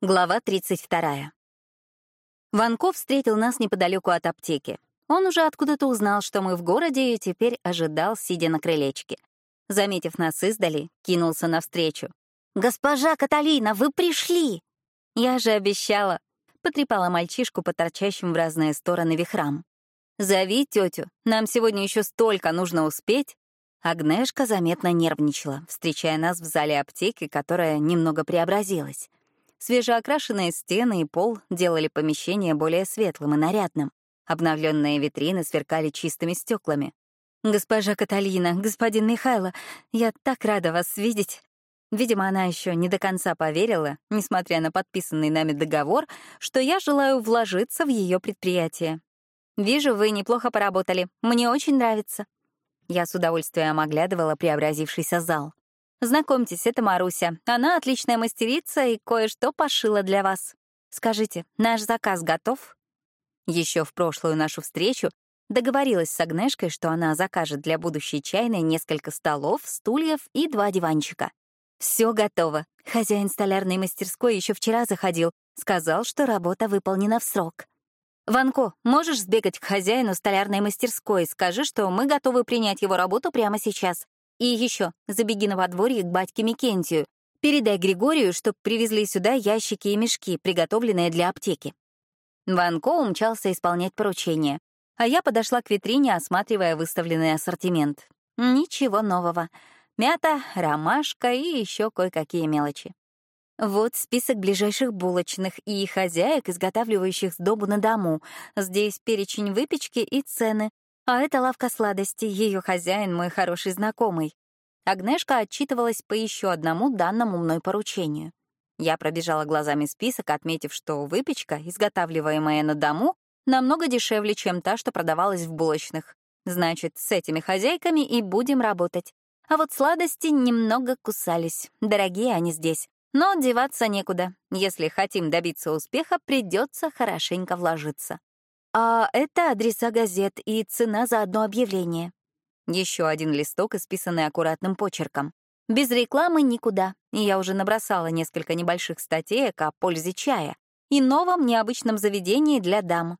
Глава 32. Ванков встретил нас неподалеку от аптеки. Он уже откуда-то узнал, что мы в городе, и теперь ожидал, сидя на крылечке. Заметив нас издали, кинулся навстречу. «Госпожа Каталина, вы пришли!» «Я же обещала!» — потрепала мальчишку по торчащим в разные стороны вихрам. «Зови тетю, нам сегодня еще столько нужно успеть!» Агнешка заметно нервничала, встречая нас в зале аптеки, которая немного преобразилась. Свежеокрашенные стены и пол делали помещение более светлым и нарядным. Обновленные витрины сверкали чистыми стеклами. «Госпожа Каталина, господин Михайло, я так рада вас видеть!» Видимо, она еще не до конца поверила, несмотря на подписанный нами договор, что я желаю вложиться в ее предприятие. «Вижу, вы неплохо поработали. Мне очень нравится». Я с удовольствием оглядывала преобразившийся зал. Знакомьтесь, это Маруся. Она отличная мастерица и кое-что пошила для вас. Скажите, наш заказ готов? Еще в прошлую нашу встречу договорилась с Агнешкой, что она закажет для будущей чайной несколько столов, стульев и два диванчика. Все готово. Хозяин столярной мастерской еще вчера заходил, сказал, что работа выполнена в срок. «Ванко, можешь сбегать к хозяину столярной мастерской, скажи, что мы готовы принять его работу прямо сейчас. И еще, забеги на подворье к батьке Микентию. Передай Григорию, чтоб привезли сюда ящики и мешки, приготовленные для аптеки». Ванко умчался исполнять поручение, а я подошла к витрине, осматривая выставленный ассортимент. Ничего нового. Мята, ромашка и еще кое-какие мелочи. Вот список ближайших булочных и хозяек, изготавливающих сдобу на дому. Здесь перечень выпечки и цены. А это лавка сладостей, ее хозяин — мой хороший знакомый. Агнешка отчитывалась по еще одному данному мной поручению. Я пробежала глазами список, отметив, что выпечка, изготавливаемая на дому, намного дешевле, чем та, что продавалась в булочных. Значит, с этими хозяйками и будем работать. А вот сладости немного кусались. Дорогие они здесь. Но деваться некуда. Если хотим добиться успеха, придется хорошенько вложиться. А это адреса газет и цена за одно объявление. Еще один листок, исписанный аккуратным почерком. Без рекламы никуда, и я уже набросала несколько небольших статеек о пользе чая и новом необычном заведении для дам.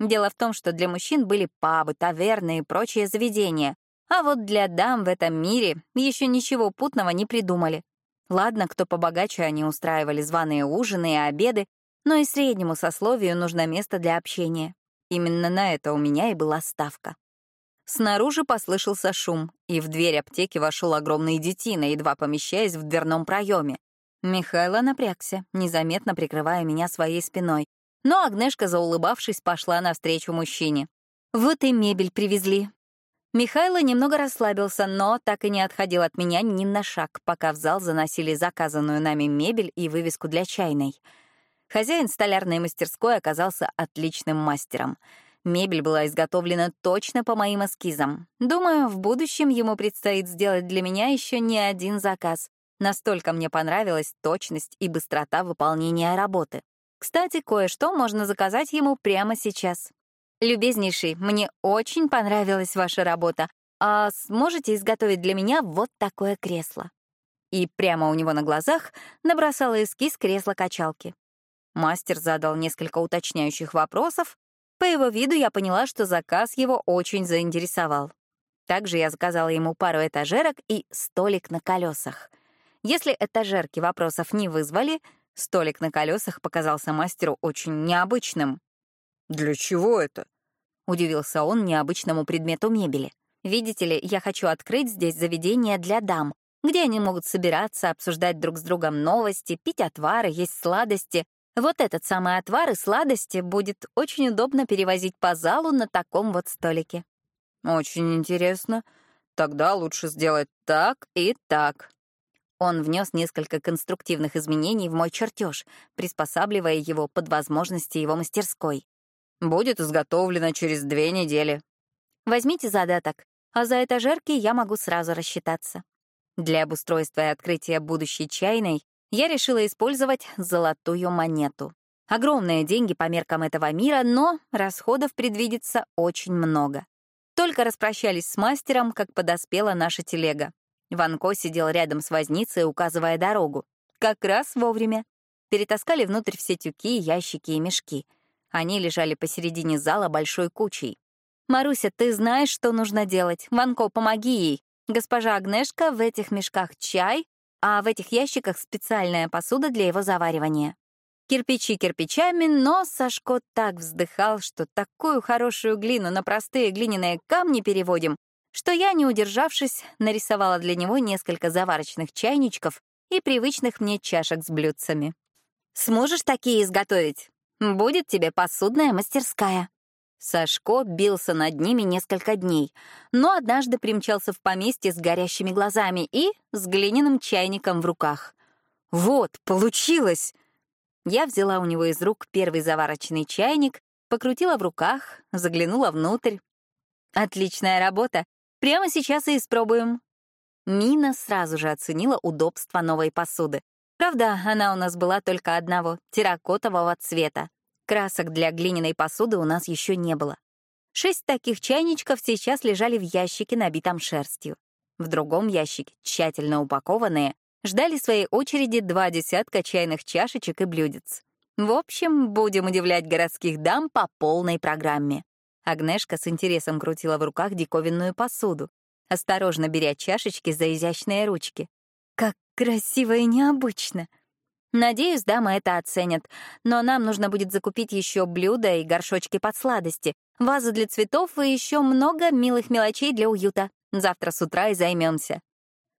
Дело в том, что для мужчин были пабы, таверны и прочие заведения, а вот для дам в этом мире еще ничего путного не придумали. Ладно, кто побогаче, они устраивали званые ужины и обеды, но и среднему сословию нужно место для общения. Именно на это у меня и была ставка. Снаружи послышался шум, и в дверь аптеки вошел огромный детина, едва помещаясь в дверном проеме. Михайло напрягся, незаметно прикрывая меня своей спиной. Но Агнешка, заулыбавшись, пошла навстречу мужчине. «Вот и мебель привезли». Михайло немного расслабился, но так и не отходил от меня ни на шаг, пока в зал заносили заказанную нами мебель и вывеску для чайной — Хозяин столярной мастерской оказался отличным мастером. Мебель была изготовлена точно по моим эскизам. Думаю, в будущем ему предстоит сделать для меня еще не один заказ. Настолько мне понравилась точность и быстрота выполнения работы. Кстати, кое-что можно заказать ему прямо сейчас. «Любезнейший, мне очень понравилась ваша работа. А сможете изготовить для меня вот такое кресло?» И прямо у него на глазах набросала эскиз кресла-качалки. Мастер задал несколько уточняющих вопросов. По его виду я поняла, что заказ его очень заинтересовал. Также я заказала ему пару этажерок и столик на колесах. Если этажерки вопросов не вызвали, столик на колесах показался мастеру очень необычным. «Для чего это?» — удивился он необычному предмету мебели. «Видите ли, я хочу открыть здесь заведение для дам, где они могут собираться, обсуждать друг с другом новости, пить отвары, есть сладости, вот этот самый отвар и сладости будет очень удобно перевозить по залу на таком вот столике. Очень интересно. Тогда лучше сделать так и так. Он внес несколько конструктивных изменений в мой чертеж, приспосабливая его под возможности его мастерской. Будет изготовлено через две недели. Возьмите задаток, а за этажерки я могу сразу рассчитаться. Для обустройства и открытия будущей чайной я решила использовать золотую монету. Огромные деньги по меркам этого мира, но расходов предвидится очень много. Только распрощались с мастером, как подоспела наша телега. Ванко сидел рядом с возницей, указывая дорогу. Как раз вовремя. перетаскали внутрь все тюки, ящики и мешки. Они лежали посередине зала большой кучей. «Маруся, ты знаешь, что нужно делать. Ванко, помоги ей. Госпожа Агнешка, в этих мешках чай, а в этих ящиках специальная посуда для его заваривания». Кирпичи кирпичами, но Сашко так вздыхал, что такую хорошую глину на простые глиняные камни переводим, что я, не удержавшись, нарисовала для него несколько заварочных чайничков и привычных мне чашек с блюдцами. «Сможешь такие изготовить? Будет тебе посудная мастерская». Сашко бился над ними несколько дней, но однажды примчался в поместье с горящими глазами и с глиняным чайником в руках. «Вот, получилось!» Я взяла у него из рук первый заварочный чайник, покрутила в руках, заглянула внутрь. «Отличная работа! Прямо сейчас и испробуем!» Мина сразу же оценила удобство новой посуды. Правда, она у нас была только одного, терракотового цвета. Красок для глиняной посуды у нас еще не было. Шесть таких чайничков сейчас лежали в ящике, набитом шерстью. В другом ящике, тщательно упакованные, ждали своей очереди два десятка чайных чашечек и блюдец. В общем, будем удивлять городских дам по полной программе. Агнешка с интересом крутила в руках диковинную посуду, осторожно беря чашечки за изящные ручки. «Как красиво и необычно!» Надеюсь, дамы это оценят, но нам нужно будет закупить еще блюда и горшочки под сладости, вазы для цветов и еще много милых мелочей для уюта. Завтра с утра и займемся.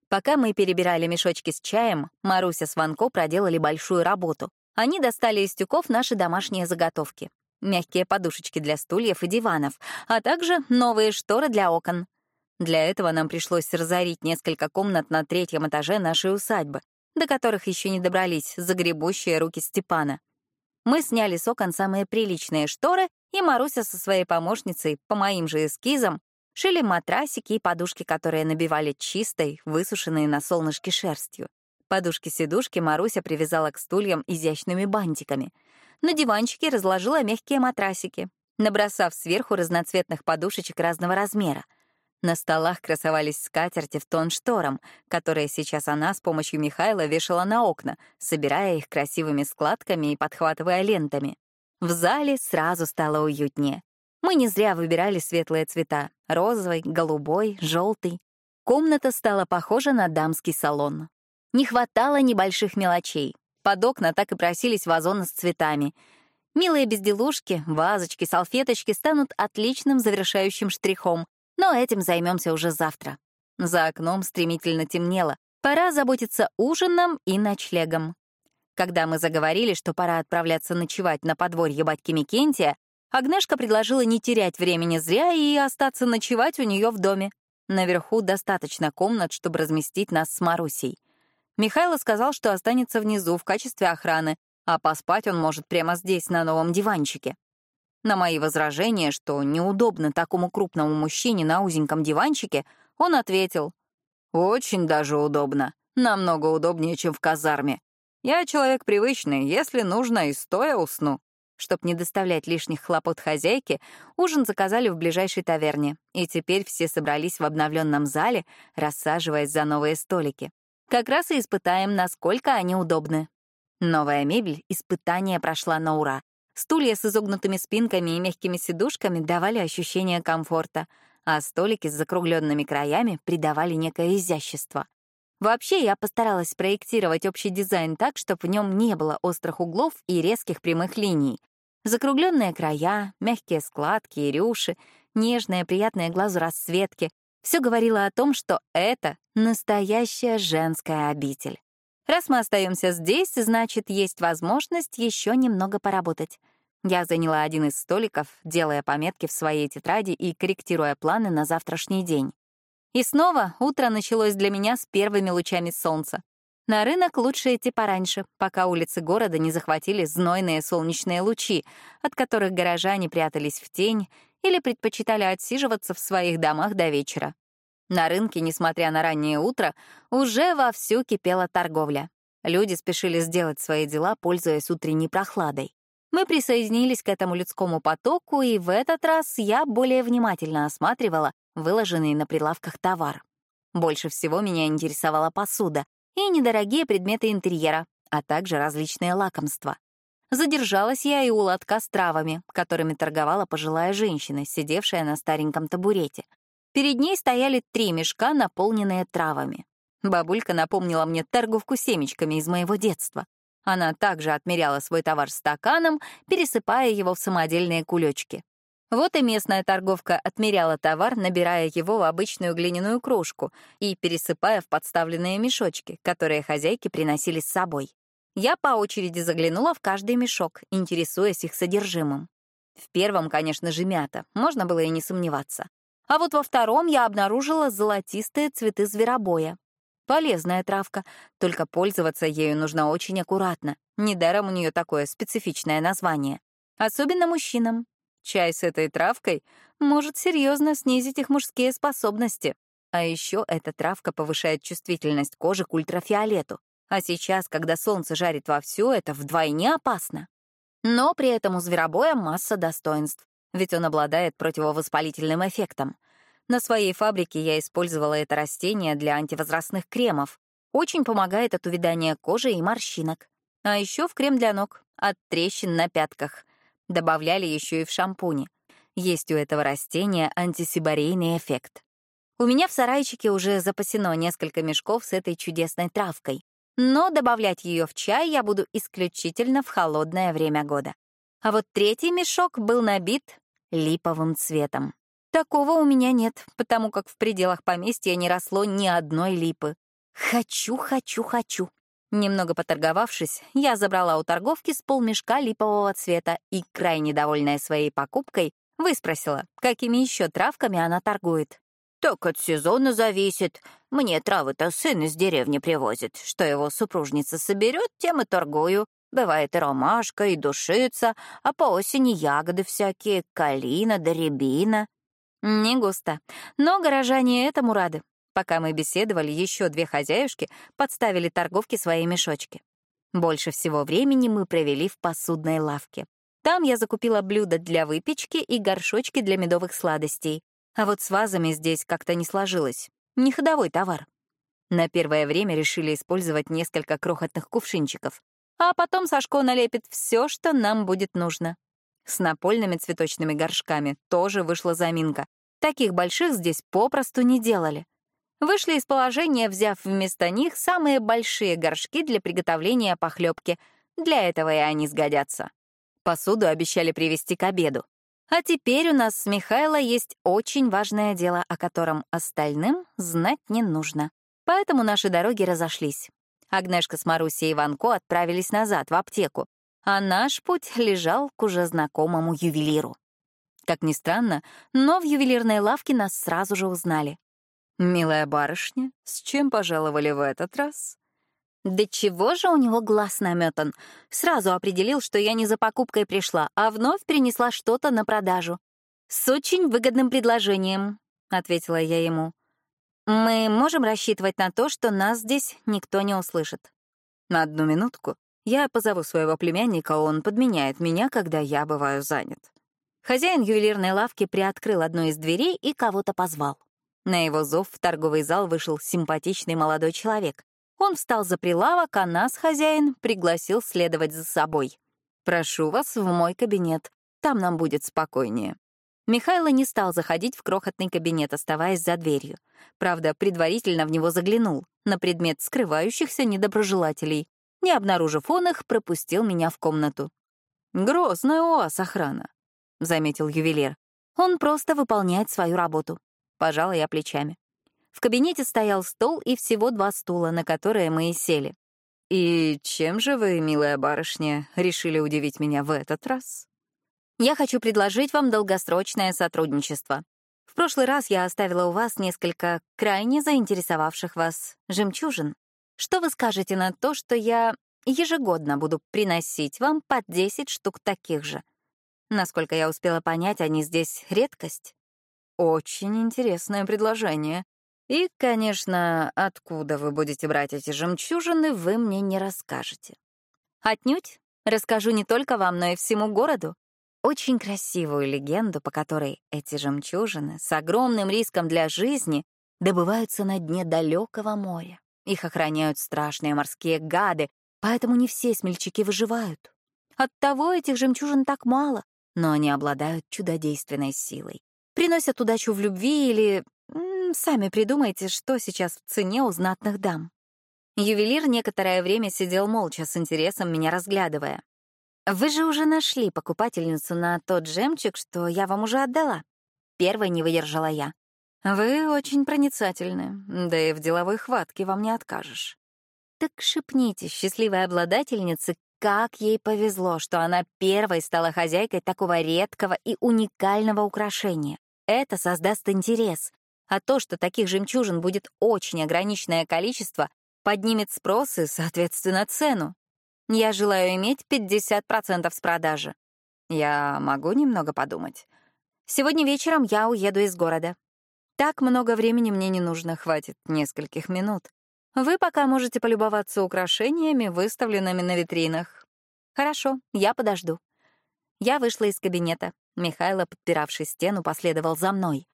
Пока мы перебирали мешочки с чаем, Маруся с Ванко проделали большую работу. Они достали из тюков наши домашние заготовки. Мягкие подушечки для стульев и диванов, а также новые шторы для окон. Для этого нам пришлось разорить несколько комнат на третьем этаже нашей усадьбы, до которых еще не добрались загребущие руки Степана. Мы сняли с окон самые приличные шторы, и Маруся со своей помощницей, по моим же эскизам, шили матрасики и подушки, которые набивали чистой, высушенной на солнышке шерстью. Подушки-сидушки Маруся привязала к стульям изящными бантиками. На диванчике разложила мягкие матрасики, набросав сверху разноцветных подушечек разного размера. На столах красовались скатерти в тон шторам, которые сейчас она с помощью Михайла вешала на окна, собирая их красивыми складками и подхватывая лентами. В зале сразу стало уютнее. Мы не зря выбирали светлые цвета — розовый, голубой, желтый. Комната стала похожа на дамский салон. Не хватало небольших мелочей. Под окна так и просились вазоны с цветами. Милые безделушки, вазочки, салфеточки станут отличным завершающим штрихом, но этим займемся уже завтра. За окном стремительно темнело. Пора заботиться ужином и ночлегом. Когда мы заговорили, что пора отправляться ночевать на подворье батьки Микентия, Агнешка предложила не терять времени зря и остаться ночевать у нее в доме. Наверху достаточно комнат, чтобы разместить нас с Марусей. Михайло сказал, что останется внизу в качестве охраны, а поспать он может прямо здесь, на новом диванчике. На мои возражения, что неудобно такому крупному мужчине на узеньком диванчике, он ответил, «Очень даже удобно. Намного удобнее, чем в казарме. Я человек привычный, если нужно, и стоя усну». Чтоб не доставлять лишних хлопот хозяйке, ужин заказали в ближайшей таверне, и теперь все собрались в обновленном зале, рассаживаясь за новые столики. Как раз и испытаем, насколько они удобны. Новая мебель испытания прошла на ура. Стулья с изогнутыми спинками и мягкими сидушками давали ощущение комфорта, а столики с закругленными краями придавали некое изящество. Вообще, я постаралась спроектировать общий дизайн так, чтобы в нем не было острых углов и резких прямых линий. Закругленные края, мягкие складки и рюши, нежные, приятные глазу расцветки — все говорило о том, что это настоящая женская обитель. Раз мы остаемся здесь, значит, есть возможность еще немного поработать. Я заняла один из столиков, делая пометки в своей тетради и корректируя планы на завтрашний день. И снова утро началось для меня с первыми лучами солнца. На рынок лучше идти пораньше, пока улицы города не захватили знойные солнечные лучи, от которых горожане прятались в тень или предпочитали отсиживаться в своих домах до вечера. На рынке, несмотря на раннее утро, уже вовсю кипела торговля. Люди спешили сделать свои дела, пользуясь утренней прохладой. Мы присоединились к этому людскому потоку, и в этот раз я более внимательно осматривала выложенный на прилавках товар. Больше всего меня интересовала посуда и недорогие предметы интерьера, а также различные лакомства. Задержалась я и у лотка с травами, которыми торговала пожилая женщина, сидевшая на стареньком табурете. Перед ней стояли три мешка, наполненные травами. Бабулька напомнила мне торговку семечками из моего детства. Она также отмеряла свой товар стаканом, пересыпая его в самодельные кулечки. Вот и местная торговка отмеряла товар, набирая его в обычную глиняную кружку и пересыпая в подставленные мешочки, которые хозяйки приносили с собой. Я по очереди заглянула в каждый мешок, интересуясь их содержимым. В первом, конечно же, мята, можно было и не сомневаться. А вот во втором я обнаружила золотистые цветы зверобоя. Полезная травка, только пользоваться ею нужно очень аккуратно. Недаром у нее такое специфичное название. Особенно мужчинам. Чай с этой травкой может серьезно снизить их мужские способности. А еще эта травка повышает чувствительность кожи к ультрафиолету. А сейчас, когда солнце жарит вовсю, это вдвойне опасно. Но при этом у зверобоя масса достоинств, ведь он обладает противовоспалительным эффектом. На своей фабрике я использовала это растение для антивозрастных кремов. Очень помогает от увядания кожи и морщинок. А еще в крем для ног, от трещин на пятках. Добавляли еще и в шампуне. Есть у этого растения антисибарейный эффект. У меня в сарайчике уже запасено несколько мешков с этой чудесной травкой. Но добавлять ее в чай я буду исключительно в холодное время года. А вот третий мешок был набит липовым цветом. Такого у меня нет, потому как в пределах поместья не росло ни одной липы. Хочу, хочу, хочу. Немного поторговавшись, я забрала у торговки с полмешка липового цвета и, крайне довольная своей покупкой, выспросила, какими еще травками она торгует. «Так от сезона зависит. Мне травы-то сын из деревни привозит. Что его супружница соберет, тем и торгую. Бывает и ромашка, и душица, а по осени ягоды всякие, калина да рябина. Не густо. Но горожане этому рады. Пока мы беседовали, еще две хозяюшки подставили торговке свои мешочки. Больше всего времени мы провели в посудной лавке. Там я закупила блюда для выпечки и горшочки для медовых сладостей. А вот с вазами здесь как-то не сложилось. Не ходовой товар. На первое время решили использовать несколько крохотных кувшинчиков. А потом Сашко налепит все, что нам будет нужно. С напольными цветочными горшками тоже вышла заминка. Таких больших здесь попросту не делали. Вышли из положения, взяв вместо них самые большие горшки для приготовления похлебки. Для этого и они сгодятся. Посуду обещали привезти к обеду. А теперь у нас с Михайло есть очень важное дело, о котором остальным знать не нужно. Поэтому наши дороги разошлись. Агнешка с Марусей и Ванко отправились назад, в аптеку, а наш путь лежал к уже знакомому ювелиру. Как ни странно, но в ювелирной лавке нас сразу же узнали. «Милая барышня, с чем пожаловали в этот раз?» Да чего же у него глаз наметан? Сразу определил, что я не за покупкой пришла, а вновь принесла что-то на продажу. «С очень выгодным предложением», — ответила я ему. «Мы можем рассчитывать на то, что нас здесь никто не услышит». «На одну минутку. Я позову своего племянника, он подменяет меня, когда я бываю занят». Хозяин ювелирной лавки приоткрыл одну из дверей и кого-то позвал. На его зов в торговый зал вышел симпатичный молодой человек. Он встал за прилавок, а нас, хозяин, пригласил следовать за собой. «Прошу вас в мой кабинет. Там нам будет спокойнее». Михайло не стал заходить в крохотный кабинет, оставаясь за дверью. Правда, предварительно в него заглянул, на предмет скрывающихся недоброжелателей. Не обнаружив он их, пропустил меня в комнату. «Грозная у вас охрана. — заметил ювелир. «Он просто выполняет свою работу». Пожала я плечами. В кабинете стоял стол и всего два стула, на которые мы и сели. «И чем же вы, милая барышня, решили удивить меня в этот раз?» «Я хочу предложить вам долгосрочное сотрудничество. В прошлый раз я оставила у вас несколько крайне заинтересовавших вас жемчужин. Что вы скажете на то, что я ежегодно буду приносить вам по 10 штук таких же?» Насколько я успела понять, они здесь редкость. Очень интересное предложение. И, конечно, откуда вы будете брать эти жемчужины, вы мне не расскажете. Отнюдь. Расскажу не только вам, но и всему городу. Очень красивую легенду, по которой эти жемчужины с огромным риском для жизни добываются на дне далекого моря. Их охраняют страшные морские гады, Поэтому не все смельчаки выживают. Оттого этих жемчужин так мало, но они обладают чудодейственной силой. Приносят удачу в любви или... М -м, сами придумайте, что сейчас в цене у знатных дам. Ювелир некоторое время сидел молча, с интересом меня разглядывая. «Вы же уже нашли покупательницу на тот жемчуг, что я вам уже отдала». Первой не выдержала я. «Вы очень проницательны, да и в деловой хватке вам не откажешь». Так шепните счастливой обладательнице, как ей повезло, что она первой стала хозяйкой такого редкого и уникального украшения. Это создаст интерес. А то, что таких жемчужин будет очень ограниченное количество, поднимет спрос и, соответственно, цену. Я желаю иметь 50% с продажи. Я могу немного подумать. Сегодня вечером я уеду из города. Так много времени мне не нужно, хватит нескольких минут. Вы пока можете полюбоваться украшениями, выставленными на витринах. Хорошо, я подожду. Я вышла из кабинета. Михайло, подпиравший стену, последовал за мной.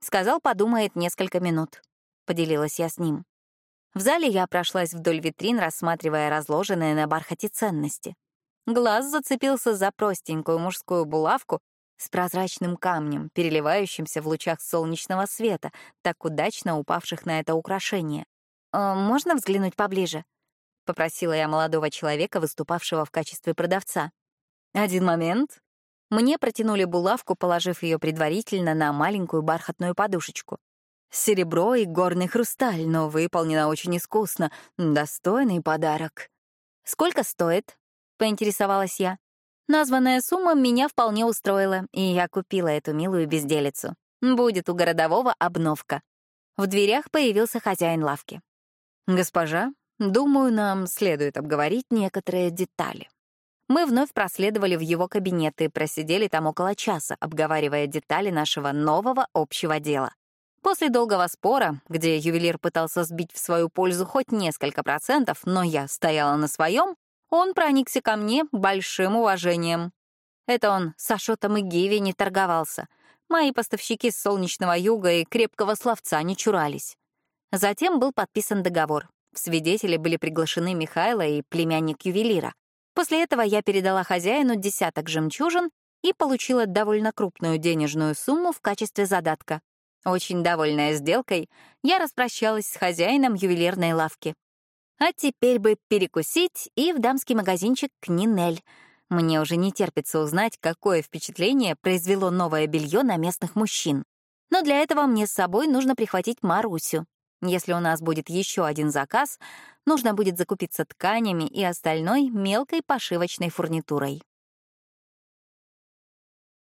Сказал, подумает несколько минут. Поделилась я с ним. В зале я прошлась вдоль витрин, рассматривая разложенные на бархате ценности. Глаз зацепился за простенькую мужскую булавку с прозрачным камнем, переливающимся в лучах солнечного света, так удачно упавших на это украшение. «Э, «Можно взглянуть поближе?» — попросила я молодого человека, выступавшего в качестве продавца. «Один момент». Мне протянули булавку, положив ее предварительно на маленькую бархатную подушечку. Серебро и горный хрусталь, но выполнено очень искусно. Достойный подарок. «Сколько стоит?» — поинтересовалась я. Названная сумма меня вполне устроила, и я купила эту милую безделицу. Будет у городового обновка. В дверях появился хозяин лавки. «Госпожа, думаю, нам следует обговорить некоторые детали». Мы вновь проследовали в его кабинет и просидели там около часа, обговаривая детали нашего нового общего дела. После долгого спора, где ювелир пытался сбить в свою пользу хоть несколько процентов, но я стояла на своем, он проникся ко мне большим уважением. Это он с Ашотом и Гиви не торговался. Мои поставщики с солнечного юга и крепкого словца не чурались. Затем был подписан договор. В свидетели были приглашены Михайло и племянник ювелира. После этого я передала хозяину десяток жемчужин и получила довольно крупную денежную сумму в качестве задатка. Очень довольная сделкой, я распрощалась с хозяином ювелирной лавки. А теперь бы перекусить и в дамский магазинчик к Нинель. Мне уже не терпится узнать, какое впечатление произвело новое белье на местных мужчин. Но для этого мне с собой нужно прихватить Марусю. Если у нас будет еще один заказ, нужно будет закупиться тканями и остальной мелкой пошивочной фурнитурой.